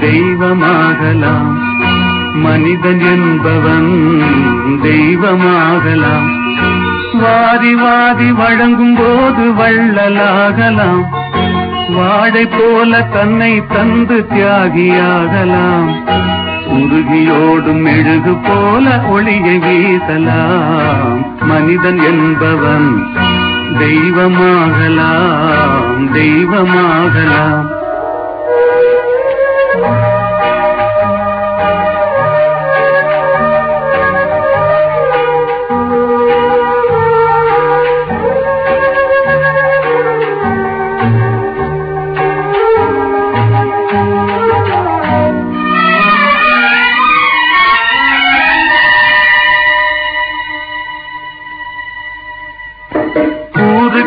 தெய்வமாகலாம். மனிதன் என்பவன் தெய்வமாகலாம். வாரி வாரி வழங்கும் போது வள்ளலாகலாம். வாழை போல தன்னை தந்து தியாகியாகலாம். உருகியோடும் மெழுகு போல ஒளியை வீசலாம். மனிதன் என்பவன் தெய்வமாகலாம் தெய்வமாகலாம்.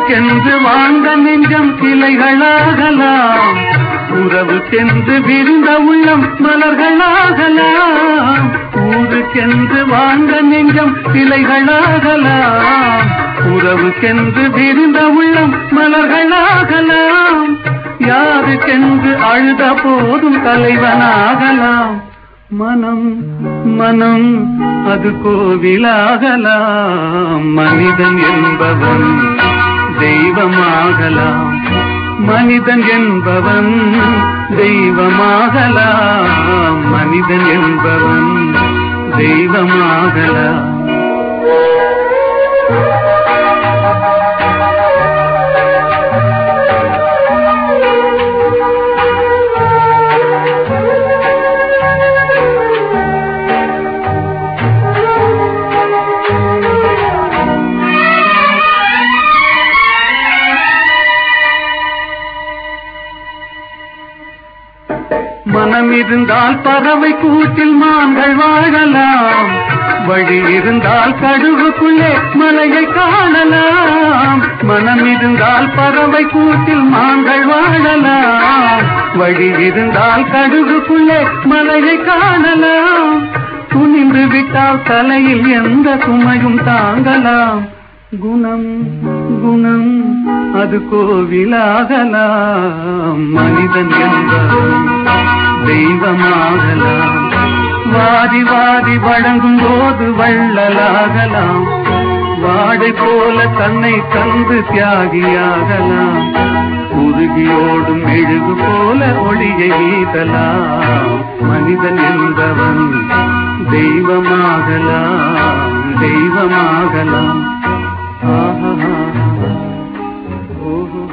உறவுக்கென்று வாழ்ந்த நெஞ்சம் கிளைகளாகலாம். உறவுக்கென்று விரிந்த உள்ளம் மலர்களாகலாம். ஊருக்கென்று வாழ்ந்த நெஞ்சம் கிளைகளாகலாம். உறவுக்கென்று விரிந்த உள்ளம் மலர்களாகலாம். யாருக்கென்று அழுத போதும் தலைவனாகலாம். மனம் மனம் அது கோவிலாகலாம். மனிதன் என்பவன் தெய்வமாகலாம். மனிதன் என்பவன் தெய்வமாகலாம். மனிதன் என்பவன் தெய்வமாகலாம். மனம் இருந்தால் பறவை கூட்டில் மான்கள் வாழலாம். வழி இருந்தால் கடுகுக்குள்ளே மலையை காணலாம். மனம் இருந்தால் பறவை கூட்டில் மான்கள் வாழலாம். வழி இருந்தால் கடுகுக்குள்ளே மலையை காணலாம். துணிந்து விட்டால் தலையில் எந்த சுமையும் தாங்கலாம். குணம் குணம் அது கோவிலாகலாம். மனிதன் என்பவன் வாரி வாரி வழங்கும்போது வள்ளலாகலாம். வாடை போல தன்னை தந்து தியாகியாகலாம். உருகியோடும் மெழுகு போல ஒளியை வீதலாம் மனிதன் என்பவன் தெய்வமாகலாம் தெய்வமாகலாம். ஆஹா ஓஹோ.